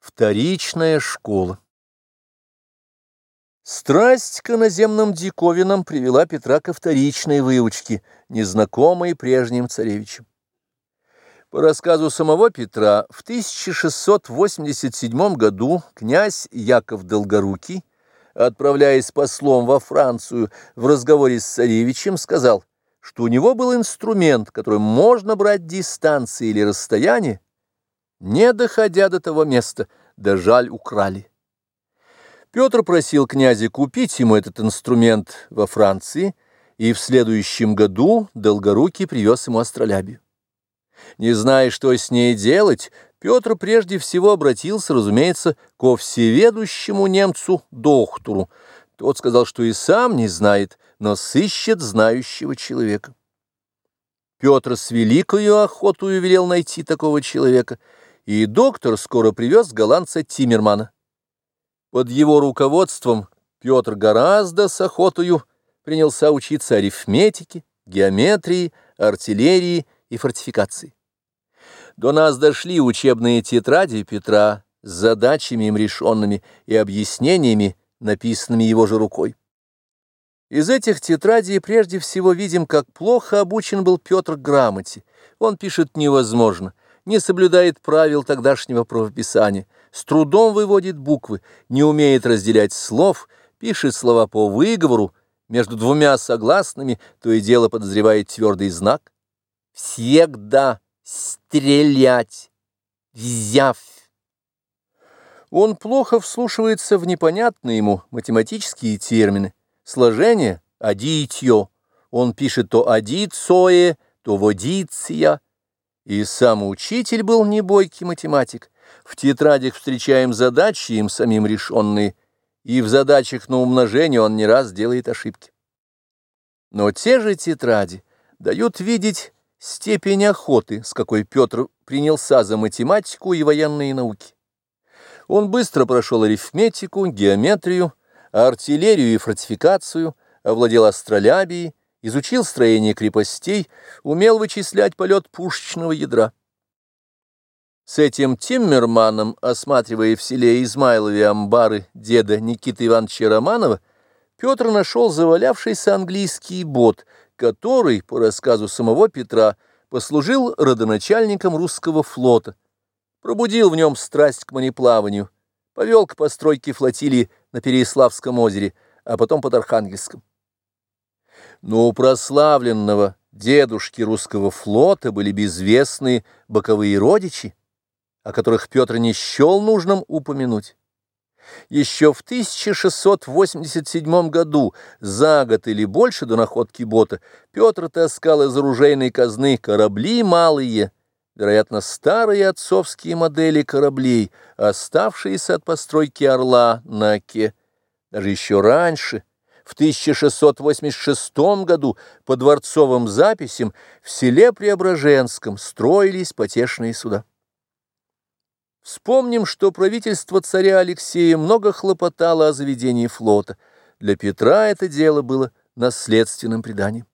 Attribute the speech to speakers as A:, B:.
A: Вторичная школа Страсть к иноземным диковинам привела Петра ко вторичной выучке, незнакомой прежним царевичем. По рассказу самого Петра, в 1687 году князь Яков Долгорукий, отправляясь послом во Францию в разговоре с царевичем, сказал, что у него был инструмент, которым можно брать дистанции или расстояние, не доходя до того места, да жаль украли. Петр просил князя купить ему этот инструмент во Франции, и в следующем году Долгорукий привез ему астролябию. Не зная, что с ней делать, Петр прежде всего обратился, разумеется, ко всеведущему немцу доктору. Тот сказал, что и сам не знает, но сыщет знающего человека. Петр с великою охотою велел найти такого человека, и доктор скоро привез голландца Тиммермана. Под его руководством Петр гораздо с охотою принялся учиться арифметике, геометрии, артиллерии и фортификации. До нас дошли учебные тетради Петра с задачами им решенными и объяснениями, написанными его же рукой. Из этих тетрадей прежде всего видим, как плохо обучен был Петр грамоте. Он пишет невозможно, не соблюдает правил тогдашнего правописания, с трудом выводит буквы, не умеет разделять слов, пишет слова по выговору, между двумя согласными то и дело подозревает твердый знак. Всегда стрелять, взяв. Он плохо вслушивается в непонятные ему математические термины. Сложение – адитьо. Он пишет то адицое, то водиция. И сам учитель был небойкий математик. В тетрадях встречаем задачи, им самим решенные, и в задачах на умножение он не раз делает ошибки. Но те же тетради дают видеть степень охоты, с какой Петр принялся за математику и военные науки. Он быстро прошел арифметику, геометрию, артиллерию и фортификацию, овладел астролябией, изучил строение крепостей, умел вычислять полет пушечного ядра. С этим Тиммерманом, осматривая в селе Измайлове амбары деда Никиты Ивановича Романова, Петр нашел завалявшийся английский бот, который, по рассказу самого Петра, послужил родоначальником русского флота, пробудил в нем страсть к мореплаванию, повел к постройке флотилии на Переяславском озере, а потом под Архангельском. Но у прославленного дедушки русского флота были безвестные боковые родичи, о которых Петр не счел нужным упомянуть. Еще в 1687 году, за год или больше до находки бота, Петр таскал из оружейной казны корабли малые, вероятно, старые отцовские модели кораблей, оставшиеся от постройки «Орла» на Оке. Даже еще раньше, в 1686 году, по дворцовым записям, в селе Преображенском строились потешные суда. Вспомним, что правительство царя Алексея много хлопотало о заведении флота. Для Петра это дело было наследственным преданием.